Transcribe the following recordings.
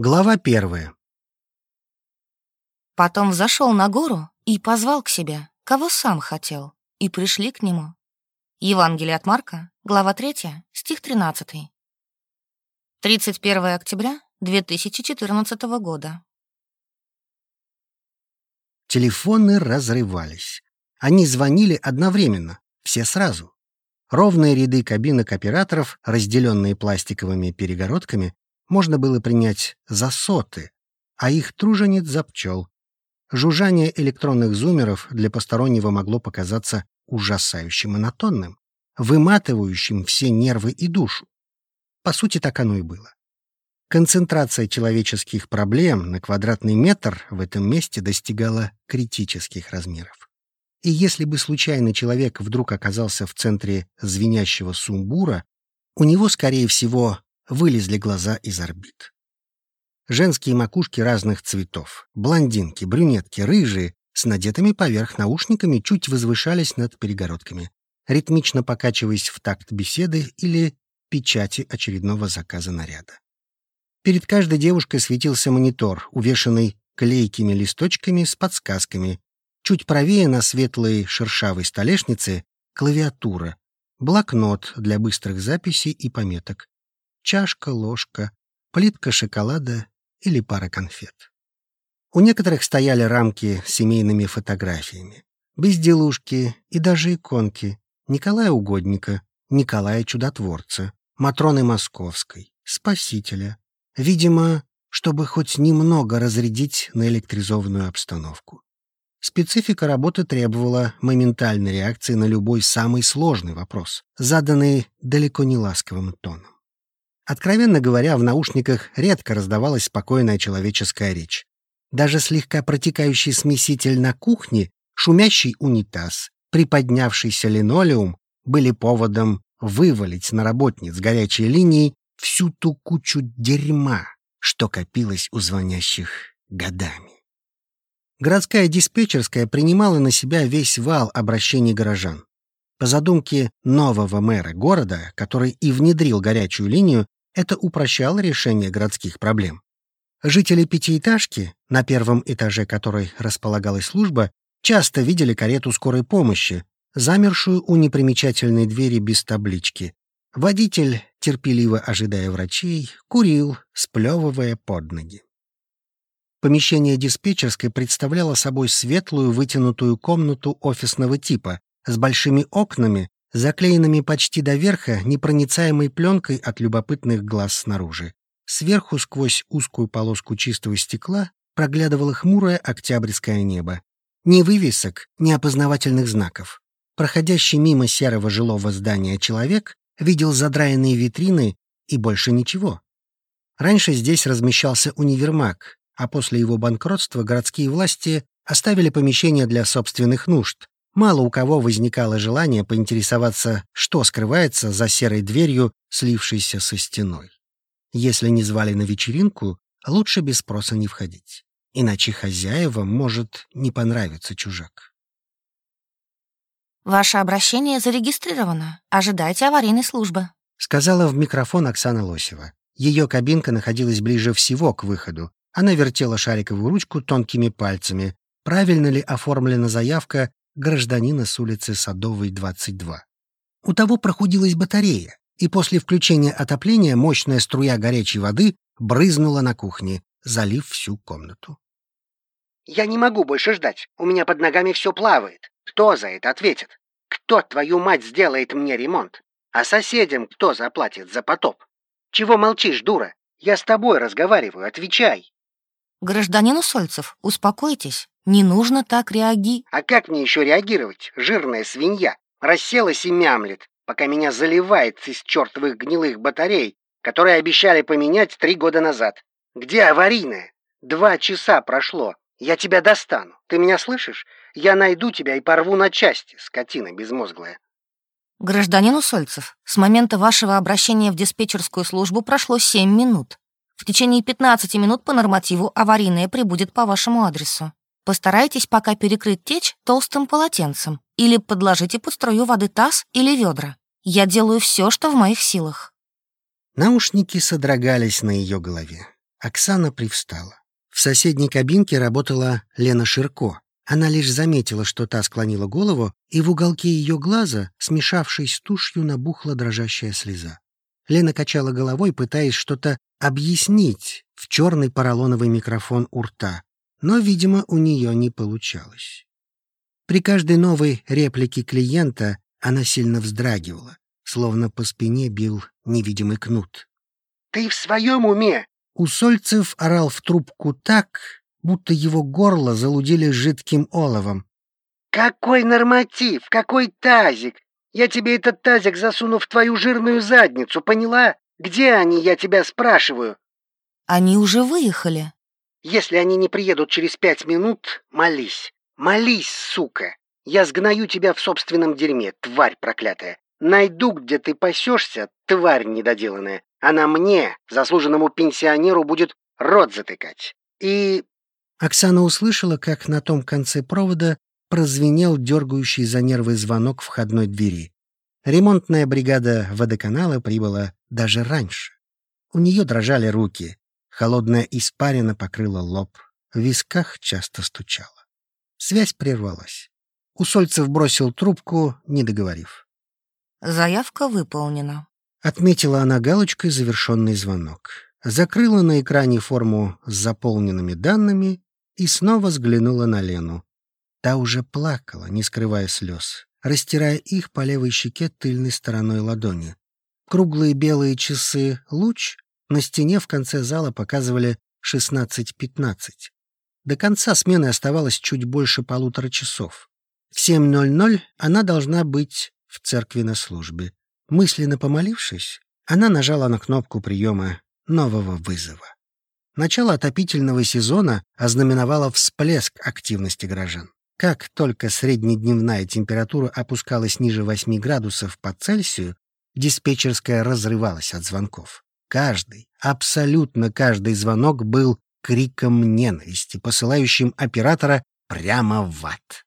Глава первая. Потом взошел на гору и позвал к себе, кого сам хотел, и пришли к нему. Евангелие от Марка, глава 3, стих 13. 31 октября 2014 года. Телефоны разрывались. Они звонили одновременно, все сразу. Ровные ряды кабинок операторов, разделенные пластиковыми перегородками, можно было принять за соты, а их тружениц за пчел. Жужжание электронных зумеров для постороннего могло показаться ужасающе монотонным, выматывающим все нервы и душу. По сути, так оно и было. Концентрация человеческих проблем на квадратный метр в этом месте достигала критических размеров. И если бы случайный человек вдруг оказался в центре звенящего сумбура, у него, скорее всего, вылезли глаза из орбит. Женские макушки разных цветов, блондинки, брюнетки, рыжие, с надетыми поверх наушниками чуть возвышались над перегородками, ритмично покачиваясь в такт беседы или печати очередного заказа наряда. Перед каждой девушкой светился монитор, увешанный клейкими листочками с подсказками. Чуть правее на светлой шершавой столешнице клавиатура, блокнот для быстрых записей и пометок, чашка, ложка, плитка шоколада или пара конфет. У некоторых стояли рамки с семейными фотографиями, безделушки и даже иконки Николая Угодника, Николая Чудотворца, Матроны Московской, Спасителя. Видимо, чтобы хоть немного разрядить наэлектризованную обстановку. Специфика работы требовала моментальной реакции на любой самый сложный вопрос, заданный далеко не ласковым тоном. Откровенно говоря, в наушниках редко раздавалась спокойная человеческая речь. Даже слегка протекающий смеситель на кухне, шумящий унитаз, приподнявшийся линолеум были поводом вывалить на работниц горячей линии всю ту кучу дерьма, что копилось у звонящих годами. Городская диспетчерская принимала на себя весь вал обращений горожан. По задумке нового мэра города, который и внедрил горячую линию, это упрощало решение городских проблем. Жители пятиэтажки, на первом этаже которой располагалась служба, часто видели карету скорой помощи, замершую у непримечательной двери без таблички. Водитель, терпеливо ожидая врачей, курил, сплевывая под ноги. Помещение диспетчерской представляло собой светлую вытянутую комнату офисного типа с большими окнами, заклеенными почти до верха непроницаемой пленкой от любопытных глаз снаружи. Сверху сквозь узкую полоску чистого стекла проглядывало хмурое октябрьское небо. Ни вывесок, ни опознавательных знаков. Проходящий мимо серого жилого здания человек видел задраенные витрины и больше ничего. Раньше здесь размещался универмаг, а после его банкротства городские власти оставили помещение для собственных нужд, Мало у кого возникало желание поинтересоваться, что скрывается за серой дверью, слившейся со стеной. Если не звали на вечеринку, лучше без спроса не входить. Иначе хозяевам может не понравиться чужак. «Ваше обращение зарегистрировано. Ожидайте аварийной службы», — сказала в микрофон Оксана Лосева. Ее кабинка находилась ближе всего к выходу. Она вертела шариковую ручку тонкими пальцами. Правильно ли оформлена заявка гражданина с улицы Садовой, 22. У того прохудилась батарея, и после включения отопления мощная струя горячей воды брызнула на кухне, залив всю комнату. «Я не могу больше ждать. У меня под ногами все плавает. Кто за это ответит? Кто, твою мать, сделает мне ремонт? А соседям кто заплатит за потоп? Чего молчишь, дура? Я с тобой разговариваю, отвечай!» «Гражданин Усольцев, успокойтесь. Не нужно так реаги...» «А как мне еще реагировать, жирная свинья? Расселась и мямлет, пока меня заливает из чертовых гнилых батарей, которые обещали поменять три года назад. Где аварийная? Два часа прошло. Я тебя достану. Ты меня слышишь? Я найду тебя и порву на части, скотина безмозглая». «Гражданин Усольцев, с момента вашего обращения в диспетчерскую службу прошло семь минут. В течение 15 минут по нормативу аварийное прибудет по вашему адресу. Постарайтесь пока перекрыть течь толстым полотенцем или подложите под струю воды таз или ведра. Я делаю все, что в моих силах». Наушники содрогались на ее голове. Оксана привстала. В соседней кабинке работала Лена Ширко. Она лишь заметила, что та склонила голову, и в уголке ее глаза, смешавшись с тушью, набухла дрожащая слеза. Лена качала головой, пытаясь что-то объяснить в черный поролоновый микрофон у рта, но, видимо, у нее не получалось. При каждой новой реплике клиента она сильно вздрагивала, словно по спине бил невидимый кнут. «Ты в своем уме?» Усольцев орал в трубку так, будто его горло залудили жидким оловом. «Какой норматив? Какой тазик? Я тебе этот тазик засуну в твою жирную задницу, поняла? Где они, я тебя спрашиваю?» Они уже выехали. «Если они не приедут через пять минут, молись. Молись, сука. Я сгною тебя в собственном дерьме, тварь проклятая. Найду, где ты пасешься, тварь недоделанная. Она мне, заслуженному пенсионеру, будет рот затыкать. И Оксана услышала, как на том конце провода прозвенел дергающий за нервы звонок входной двери. Ремонтная бригада водоканала прибыла даже раньше. У нее дрожали руки, холодная испарина покрыла лоб, в висках часто стучала. Связь прервалась. Усольцев бросил трубку, не договорив. Заявка выполнена. Отметила она галочкой завершенный звонок. Закрыла на экране форму с заполненными данными и снова взглянула на Лену. Та уже плакала, не скрывая слез, растирая их по левой щеке тыльной стороной ладони. Круглые белые часы «Луч» на стене в конце зала показывали 16.15. До конца смены оставалось чуть больше полутора часов. В 7.00 она должна быть в церкви на службе. Мысленно помолившись, она нажала на кнопку приема нового вызова. Начало отопительного сезона ознаменовало всплеск активности горожан. Как только среднедневная температура опускалась ниже 8 градусов по Цельсию, диспетчерская разрывалась от звонков. Каждый, абсолютно каждый звонок был криком ненависти, посылающим оператора прямо в ад.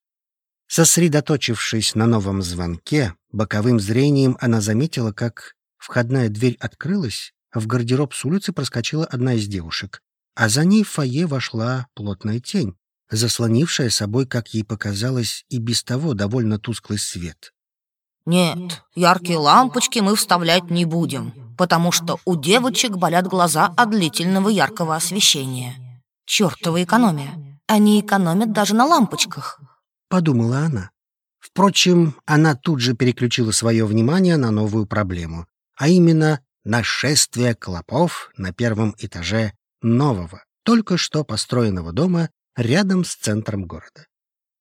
Сосредоточившись на новом звонке, боковым зрением она заметила, как входная дверь открылась, в гардероб с улицы проскочила одна из девушек, а за ней в фойе вошла плотная тень, заслонившая собой, как ей показалось, и без того довольно тусклый свет. Нет, яркие лампочки мы вставлять не будем, потому что у девочек болят глаза от длительного яркого освещения. Чёртова экономия. Они экономят даже на лампочках. Подумала она. Впрочем, она тут же переключила свое внимание на новую проблему, а именно нашествие клопов на первом этаже нового, только что построенного дома рядом с центром города.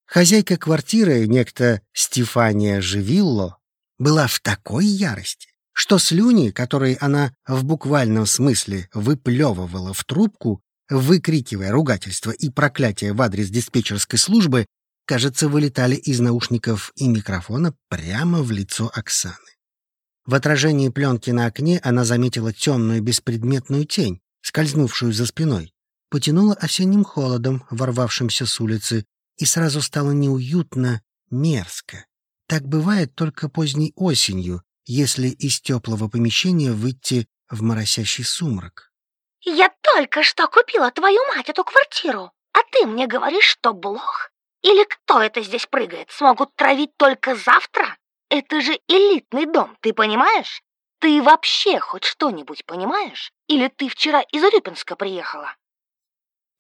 Хозяйка квартиры, некто Стефания Живилло, была в такой ярости, что слюни, которые она в буквальном смысле выплевывала в трубку, выкрикивая ругательства и проклятия в адрес диспетчерской службы, кажется, вылетали из наушников и микрофона прямо в лицо Оксаны. В отражении пленки на окне она заметила темную беспредметную тень, скользнувшую за спиной. Потянула осенним холодом, ворвавшимся с улицы, и сразу стало неуютно, мерзко. Так бывает только поздней осенью, если из теплого помещения выйти в моросящий сумрак. «Я только что купила твою мать эту квартиру, а ты мне говоришь, что блох? Или кто это здесь прыгает, смогут травить только завтра?» Это же элитный дом, ты понимаешь? Ты вообще хоть что-нибудь понимаешь? Или ты вчера из Рюпинска приехала?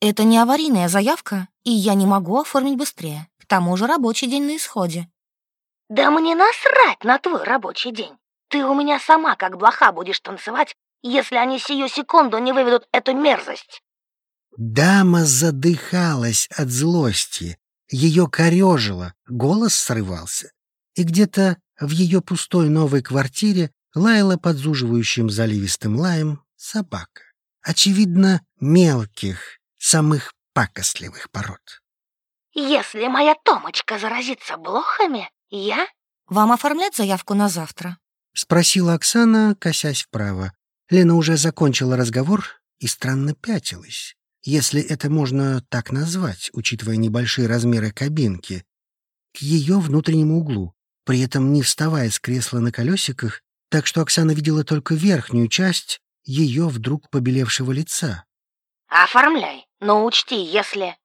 Это не аварийная заявка, и я не могу оформить быстрее. К тому же рабочий день на исходе. Да мне насрать на твой рабочий день. Ты у меня сама как блоха будешь танцевать, если они сию секунду не выведут эту мерзость. Дама задыхалась от злости. Ее корежило, голос срывался и где-то в ее пустой новой квартире лаяла подзуживающим заливистым лаем собака. Очевидно, мелких, самых пакостливых пород. «Если моя Томочка заразится блохами, я...» «Вам оформлять заявку на завтра?» — спросила Оксана, косясь вправо. Лена уже закончила разговор и странно пятилась, если это можно так назвать, учитывая небольшие размеры кабинки, к ее внутреннему углу, при этом не вставая с кресла на колесиках, так что Оксана видела только верхнюю часть ее вдруг побелевшего лица. Оформляй, но учти, если...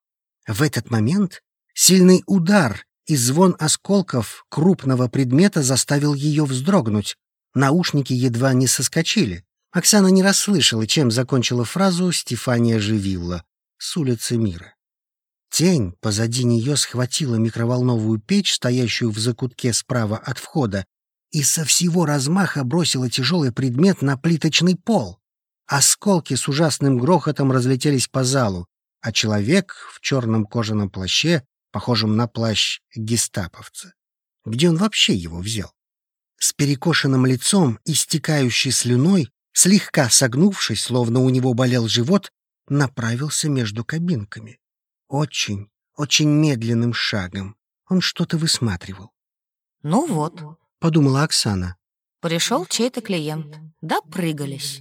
В этот момент сильный удар и звон осколков крупного предмета заставил ее вздрогнуть. Наушники едва не соскочили. Оксана не расслышала, чем закончила фразу Стефания Живилла с улицы Мира. Тень позади нее схватила микроволновую печь, стоящую в закутке справа от входа, и со всего размаха бросила тяжелый предмет на плиточный пол. Осколки с ужасным грохотом разлетелись по залу, а человек в черном кожаном плаще, похожем на плащ гестаповца. Где он вообще его взял? С перекошенным лицом, истекающий слюной, слегка согнувшись, словно у него болел живот, направился между кабинками. Очень, очень медленным шагом. Он что-то высматривал. Ну вот, — подумала Оксана. пришел чей-то клиент. Допрыгались.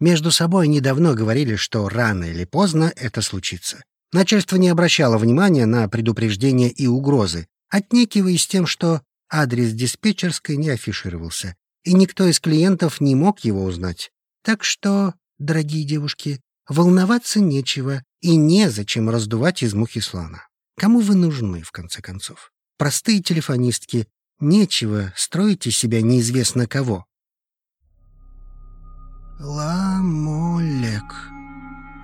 Между собой они давно говорили, что рано или поздно это случится. Начальство не обращало внимания на предупреждения и угрозы, отнекиваясь тем, что адрес диспетчерской не афишировался, и никто из клиентов не мог его узнать. Так что, дорогие девушки, волноваться нечего и незачем раздувать из мухи слона. Кому вы нужны, в конце концов? Простые телефонистки. Нечего строить из себя неизвестно кого. Ла-молек,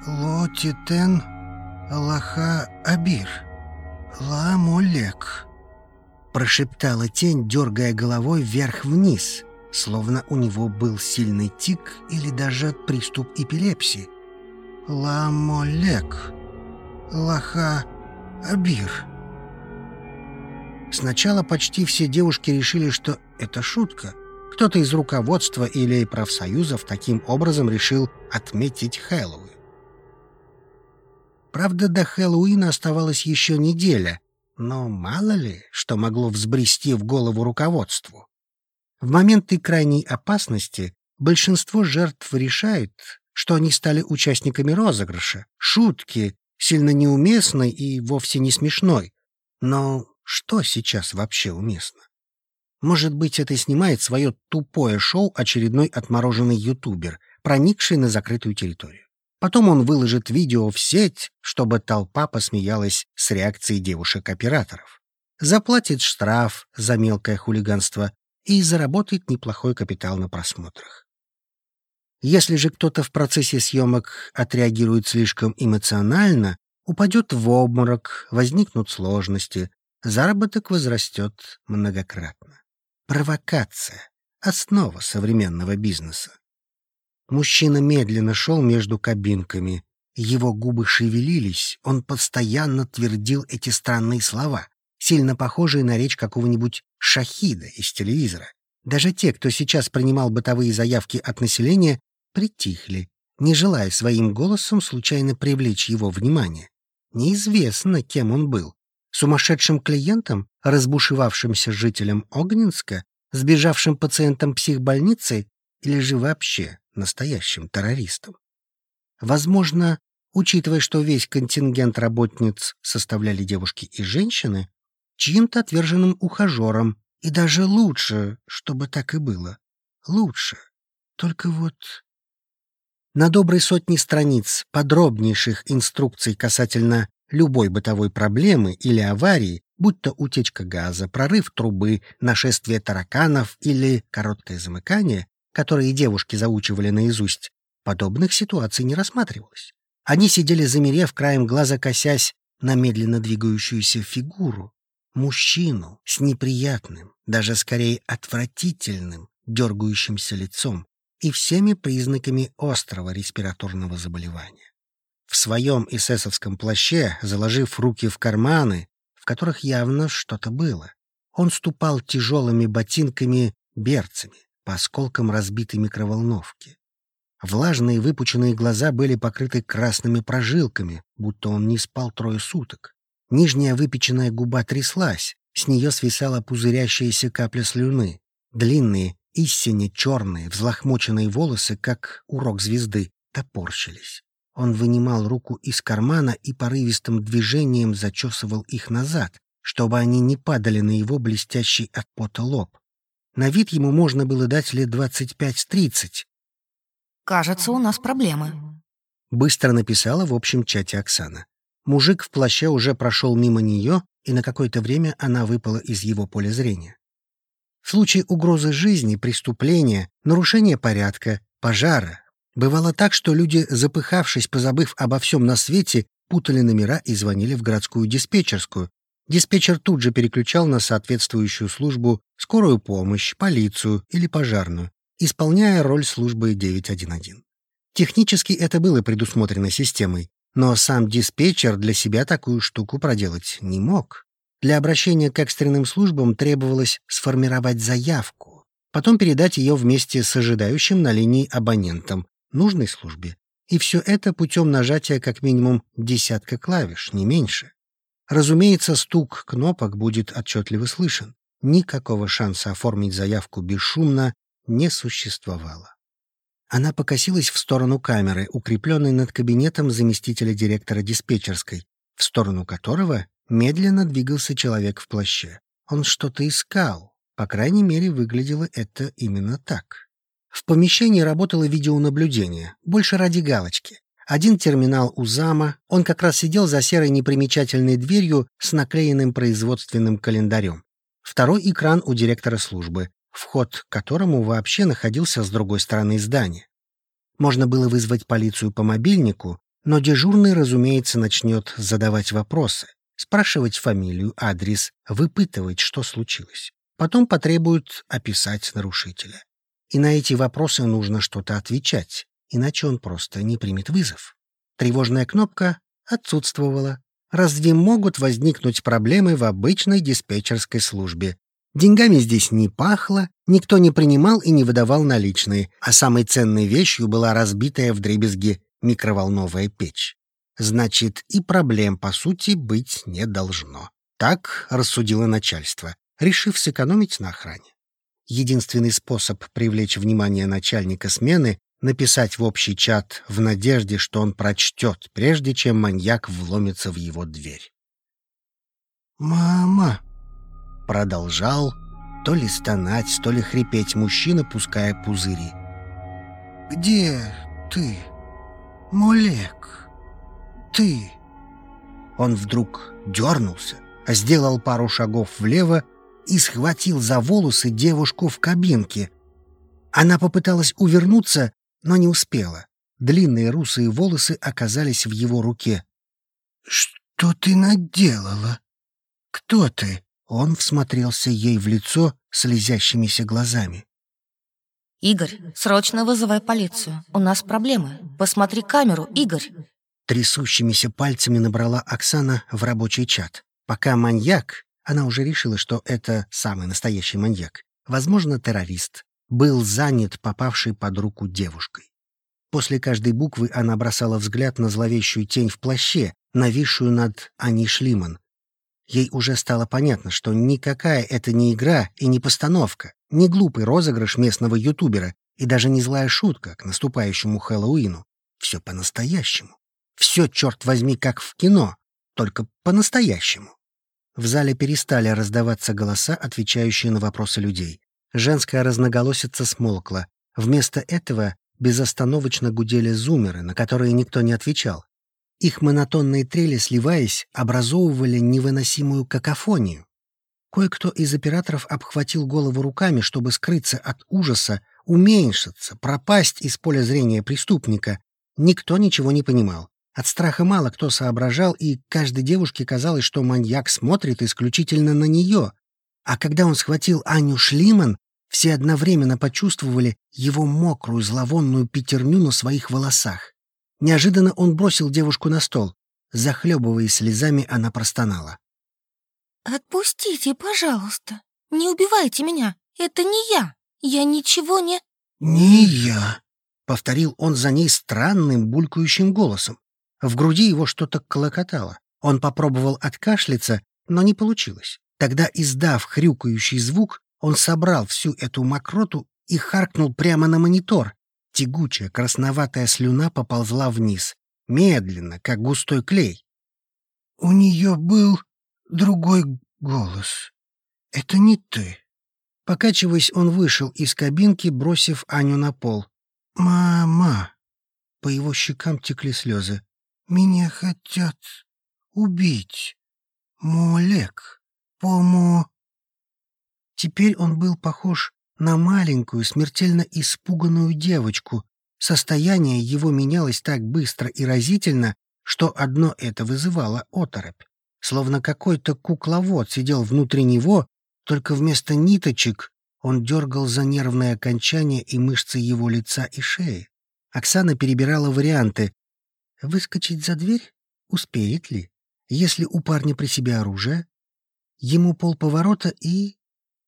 лотитен, лаха абир, ла-молек, прошептала тень, дергая головой вверх-вниз, словно у него был сильный тик или даже приступ эпилепсии. Ла-молек, лаха абир. Сначала почти все девушки решили, что это шутка — кто-то из руководства или профсоюзов таким образом решил отметить Хэллоуин. Правда, до Хэллоуина оставалась еще неделя, но мало ли, что могло взбрести в голову руководству. В моменты крайней опасности большинство жертв решает, что они стали участниками розыгрыша, шутки, сильно неуместной и вовсе не смешной. Но что сейчас вообще уместно? Может быть, это снимает свое тупое шоу очередной отмороженный ютубер, проникший на закрытую территорию. Потом он выложит видео в сеть, чтобы толпа посмеялась с реакцией девушек-операторов. Заплатит штраф за мелкое хулиганство и заработает неплохой капитал на просмотрах. Если же кто-то в процессе съемок отреагирует слишком эмоционально, упадет в обморок, возникнут сложности, заработок возрастет многократно. Провокация — основа современного бизнеса. Мужчина медленно шел между кабинками. Его губы шевелились, он постоянно твердил эти странные слова, сильно похожие на речь какого-нибудь шахида из телевизора. Даже те, кто сейчас принимал бытовые заявки от населения, притихли, не желая своим голосом случайно привлечь его внимание. Неизвестно, кем он был Сумасшедшим клиентом, разбушевавшимся жителем Огненска, сбежавшим пациентом психбольницы или же вообще настоящим террористом? Возможно, учитывая, что весь контингент работниц составляли девушки и женщины, чьим-то отверженным ухажером, и даже лучше, чтобы так и было. Лучше. Только вот... На доброй сотни страниц подробнейших инструкций касательно любой бытовой проблемы или аварии, будь то утечка газа, прорыв трубы, нашествие тараканов или короткое замыкание, которые девушки заучивали наизусть, подобных ситуаций не рассматривалось. Они сидели замерев краем глаза, косясь на медленно двигающуюся фигуру, мужчину с неприятным, даже скорее отвратительным, дергающимся лицом и всеми признаками острого респираторного заболевания в своем эсэсовском плаще, заложив руки в карманы, в которых явно что-то было. Он ступал тяжелыми ботинками-берцами по осколкам разбитой микроволновки. Влажные выпученные глаза были покрыты красными прожилками, будто он не спал трое суток. Нижняя выпеченная губа тряслась, с нее свисала пузырящаяся капля слюны. Длинные, истинно черные, взлохмоченные волосы, как урок звезды, топорщились. Он вынимал руку из кармана и порывистым движением зачесывал их назад, чтобы они не падали на его блестящий от пота лоб. На вид ему можно было дать лет двадцать пять-тридцать. Кажется, у нас проблемы. Быстро написала в общем чате Оксана. Мужик в плаще уже прошел мимо нее, и на какое-то время она выпала из его поля зрения. В случае угрозы жизни, преступления, нарушения порядка, пожара, бывало так, что люди, запыхавшись, позабыв обо всем на свете, путали номера и звонили в городскую диспетчерскую. Диспетчер тут же переключал на соответствующую службу скорую помощь, полицию или пожарную, исполняя роль службы 911. Технически это было предусмотрено системой, но сам диспетчер для себя такую штуку проделать не мог. Для обращения к экстренным службам требовалось сформировать заявку, потом передать ее вместе с ожидающим на линии абонентом нужной службе. И все это путем нажатия как минимум десятка клавиш, не меньше. Разумеется, стук кнопок будет отчетливо слышен. Никакого шанса оформить заявку бесшумно не существовало. Она покосилась в сторону камеры, укрепленной над кабинетом заместителя директора диспетчерской, в сторону которого медленно двигался человек в плаще. Он что-то искал. По крайней мере, выглядело это именно так. В помещении работало видеонаблюдение, больше ради галочки. Один терминал у зама, он как раз сидел за серой непримечательной дверью с наклеенным производственным календарем. Второй экран у директора службы, вход к которому вообще находился с другой стороны здания. Можно было вызвать полицию по мобильнику, но дежурный, разумеется, начнет задавать вопросы спрашивать фамилию, адрес, выпытывать, что случилось. Потом потребуют описать нарушителя. И на эти вопросы нужно что-то отвечать, иначе он просто не примет вызов. Тревожная кнопка отсутствовала. Разве могут возникнуть проблемы в обычной диспетчерской службе? Деньгами здесь не пахло, никто не принимал и не выдавал наличные, а самой ценной вещью была разбитая вдребезги микроволновая печь значит, и проблем, по сути, быть не должно. Так рассудило начальство, решив сэкономить на охране. Единственный способ привлечь внимание начальника смены — написать в общий чат в надежде, что он прочтет, прежде чем маньяк вломится в его дверь. «Мама!» — продолжал то ли стонать, то ли хрипеть мужчина, пуская пузыри. «Где ты, Молек?» ты!» Он вдруг дернулся, сделал пару шагов влево и схватил за волосы девушку в кабинке. Она попыталась увернуться, но не успела. Длинные русые волосы оказались в его руке. «Что ты наделала? Кто ты?» Он всмотрелся ей в лицо слезящимися глазами. «Игорь, срочно вызывай полицию. У нас проблемы. Посмотри камеру, Игорь!» Трясущимися пальцами набрала Оксана в рабочий чат. Пока маньяк, она уже решила, что это самый настоящий маньяк, возможно, террорист, был занят попавшей под руку девушкой. После каждой буквы она бросала взгляд на зловещую тень в плаще, нависшую над Аней Шлиман. Ей уже стало понятно, что никакая это не игра и не постановка, не глупый розыгрыш местного ютубера и даже не злая шутка к наступающему Хэллоуину. Все по-настоящему. Все, черт возьми, как в кино, только по-настоящему. В зале перестали раздаваться голоса, отвечающие на вопросы людей. Женская разноголосица смолкла. Вместо этого безостановочно гудели зумеры, на которые никто не отвечал. Их монотонные трели, сливаясь, образовывали невыносимую какофонию. Кое-кто из операторов обхватил голову руками, чтобы скрыться от ужаса, уменьшиться, пропасть из поля зрения преступника. Никто ничего не понимал. От страха мало кто соображал, и каждой девушке казалось, что маньяк смотрит исключительно на нее. А когда он схватил Аню Шлиман, все одновременно почувствовали его мокрую зловонную пятерню на своих волосах. Неожиданно он бросил девушку на стол. Захлебываясь слезами, она простонала. «Отпустите, пожалуйста. Не убивайте меня. Это не я. Я ничего не...» «Не я», — повторил он за ней странным булькающим голосом. В груди его что-то клокотало. Он попробовал откашляться, но не получилось. Тогда, издав хрюкающий звук, он собрал всю эту мокроту и харкнул прямо на монитор. Тягучая красноватая слюна поползла вниз, медленно, как густой клей. «У нее был другой голос. Это не ты». Покачиваясь, он вышел из кабинки, бросив Аню на пол. «Мама!» По его щекам текли слезы. «Меня хотят убить. Молек. Помо...» Теперь он был похож на маленькую, смертельно испуганную девочку. Состояние его менялось так быстро и разительно, что одно это вызывало оторопь. Словно какой-то кукловод сидел внутри него, только вместо ниточек он дергал за нервные окончания и мышцы его лица и шеи. Оксана перебирала варианты. Выскочить за дверь? Успеет ли? Если у парня при себе оружие? Ему полповорота и...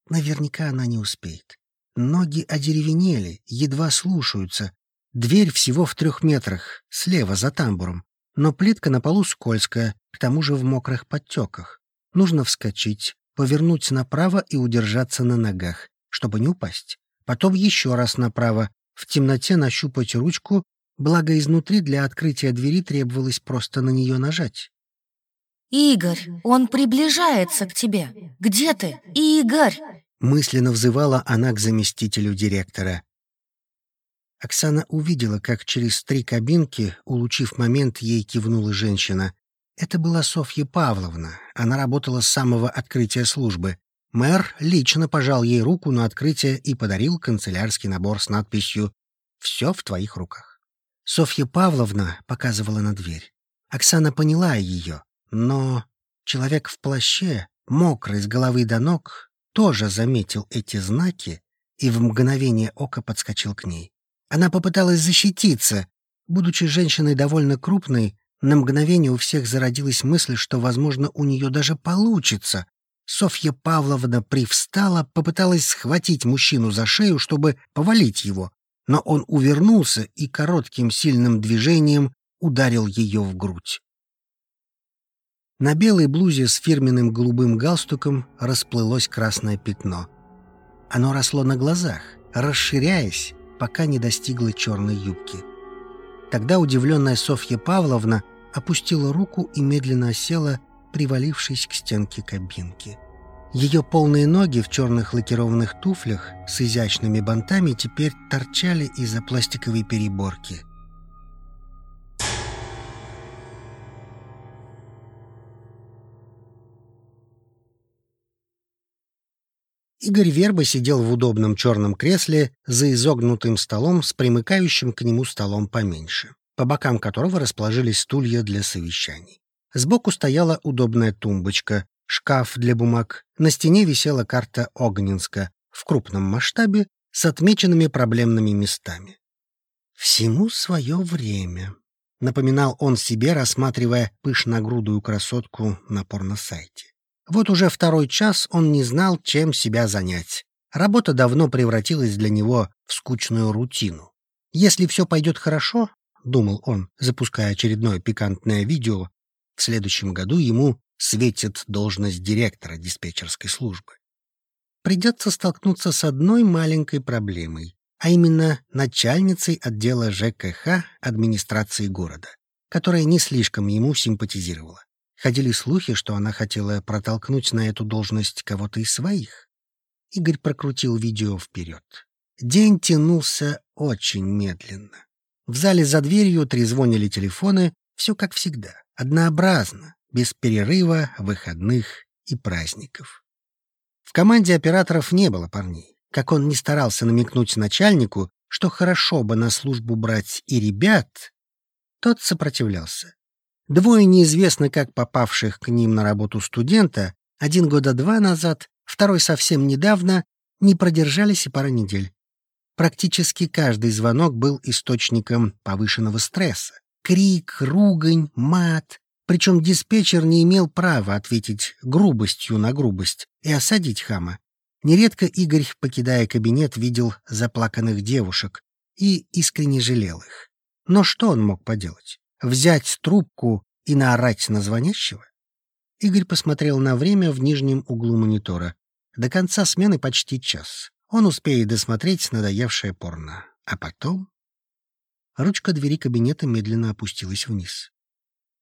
Наверняка она не успеет. Ноги одеревенели, едва слушаются. Дверь всего в трех метрах, слева, за тамбуром. Но плитка на полу скользкая, к тому же в мокрых подтеках. Нужно вскочить, повернуть направо и удержаться на ногах, чтобы не упасть. Потом еще раз направо, в темноте нащупать ручку, благо изнутри для открытия двери требовалось просто на нее нажать. «Игорь, он приближается к тебе. Где ты, Игорь?» Мысленно взывала она к заместителю директора. Оксана увидела, как через три кабинки, улучив момент, ей кивнула женщина. Это была Софья Павловна. Она работала с самого открытия службы. Мэр лично пожал ей руку на открытие и подарил канцелярский набор с надписью «Все в твоих руках». Софья Павловна показывала на дверь. Оксана поняла ее, но человек в плаще, мокрый с головы до ног, тоже заметил эти знаки и в мгновение ока подскочил к ней. Она попыталась защититься. Будучи женщиной довольно крупной, на мгновение у всех зародилась мысль, что, возможно, у нее даже получится. Софья Павловна привстала, попыталась схватить мужчину за шею, чтобы повалить его, но он увернулся и коротким сильным движением ударил ее в грудь. На белой блузе с фирменным голубым галстуком расплылось красное пятно. Оно росло на глазах, расширяясь, пока не достигло черной юбки. Тогда удивленная Софья Павловна опустила руку и медленно осела, привалившись к стенке кабинки. Ее полные ноги в черных лакированных туфлях с изящными бантами теперь торчали из-за пластиковой переборки — Игорь Верба сидел в удобном черном кресле за изогнутым столом с примыкающим к нему столом поменьше, по бокам которого расположились стулья для совещаний. Сбоку стояла удобная тумбочка, шкаф для бумаг, на стене висела карта Огненска в крупном масштабе с отмеченными проблемными местами. «Всему свое время», — напоминал он себе, рассматривая пышногрудую красотку на порносайте. Вот уже второй час он не знал, чем себя занять. Работа давно превратилась для него в скучную рутину. Если все пойдет хорошо, — думал он, запуская очередное пикантное видео, в следующем году ему светит должность директора диспетчерской службы. Придется столкнуться с одной маленькой проблемой, а именно начальницей отдела ЖКХ администрации города, которая не слишком ему симпатизировала. Ходили слухи, что она хотела протолкнуть на эту должность кого-то из своих. Игорь прокрутил видео вперед. День тянулся очень медленно. В зале за дверью трезвонили телефоны, все как всегда, однообразно, без перерыва, выходных и праздников. В команде операторов не было парней. Как он не старался намекнуть начальнику, что хорошо бы на службу брать и ребят, тот сопротивлялся. Двое неизвестно как попавших к ним на работу студента, один года два назад, второй совсем недавно, не продержались и пара недель. Практически каждый звонок был источником повышенного стресса. Крик, ругань, мат. Причем диспетчер не имел права ответить грубостью на грубость и осадить хама. Нередко Игорь, покидая кабинет, видел заплаканных девушек и искренне жалел их. Но что он мог поделать? Взять трубку и наорать на звонящего? Игорь посмотрел на время в нижнем углу монитора. До конца смены почти час. Он успеет досмотреть надоевшее порно. А потом... Ручка двери кабинета медленно опустилась вниз.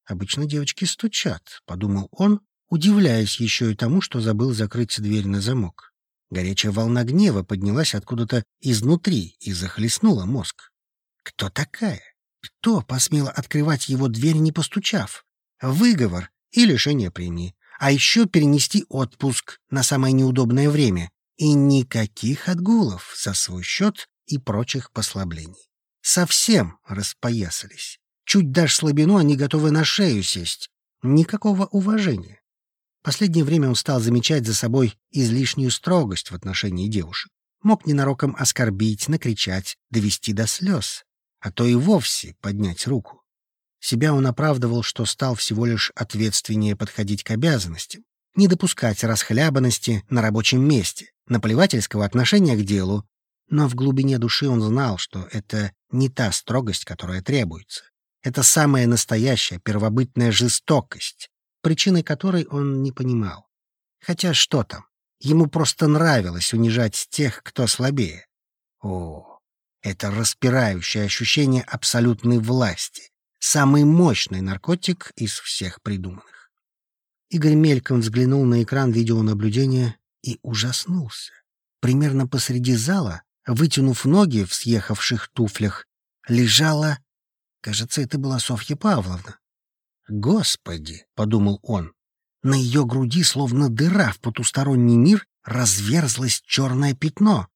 «Обычно девочки стучат», — подумал он, удивляясь еще и тому, что забыл закрыть дверь на замок. Горячая волна гнева поднялась откуда-то изнутри и захлестнула мозг. Кто такая? Кто посмел открывать его дверь, не постучав? Выговор и лишение премии. А еще перенести отпуск на самое неудобное время. И никаких отгулов за свой счет и прочих послаблений. Совсем распоясались. Чуть дашь слабину, они готовы на шею сесть. Никакого уважения. Последнее время он стал замечать за собой излишнюю строгость в отношении девушек. Мог ненароком оскорбить, накричать, довести до слез, а то и вовсе поднять руку. Себя он оправдывал, что стал всего лишь ответственнее подходить к обязанностям, не допускать расхлябанности на рабочем месте, наплевательского отношения к делу, но в глубине души он знал, что это не та строгость, которая требуется. Это самая настоящая первобытная жестокость, причиной которой он не понимал. Хотя что там, ему просто нравилось унижать тех, кто слабее. О, это распирающее ощущение абсолютной власти, самый мощный наркотик из всех придуманных. Игорь мельком взглянул на экран видеонаблюдения и ужаснулся. Примерно посреди зала, вытянув ноги в съехавших туфлях, лежала... Кажется, это была Софья Павловна. «Господи!» — подумал он. На ее груди, словно дыра в потусторонний мир, разверзлось черное пятно.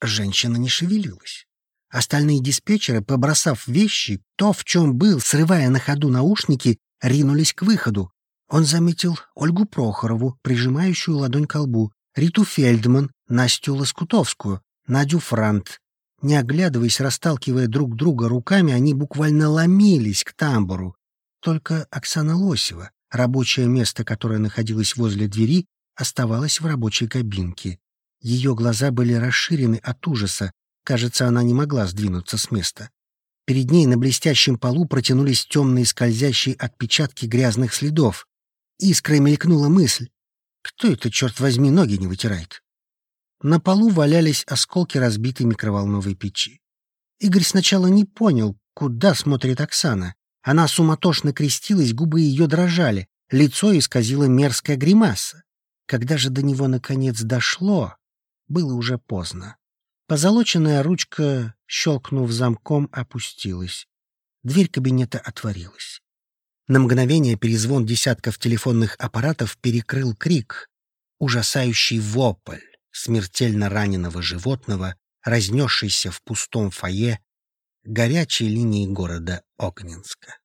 Женщина не шевелилась. Остальные диспетчеры, побросав вещи, то, в чем был, срывая на ходу наушники, ринулись к выходу. Он заметил Ольгу Прохорову, прижимающую ладонь к лбу, Риту Фельдман, Настю Лоскутовскую, Надю Франт. Не оглядываясь, расталкивая друг друга руками, они буквально ломились к тамбуру. Только Оксана Лосева, рабочее место, которое находилось возле двери, оставалось в рабочей кабинке. Ее глаза были расширены от ужаса. Кажется, она не могла сдвинуться с места. Перед ней на блестящем полу протянулись темные скользящие отпечатки грязных следов. Искрой мелькнула мысль. Кто это, черт возьми, ноги не вытирает? На полу валялись осколки разбитой микроволновой печи. Игорь сначала не понял, куда смотрит Оксана. Она суматошно крестилась, губы ее дрожали, лицо исказило мерзкая гримаса. Когда же до него наконец дошло, было уже поздно. Позолоченная ручка, щелкнув замком, опустилась. Дверь кабинета отворилась. На мгновение перезвон десятков телефонных аппаратов перекрыл крик, ужасающий вопль смертельно раненого животного, разнесшийся в пустом фойе горячей линии города Огненска.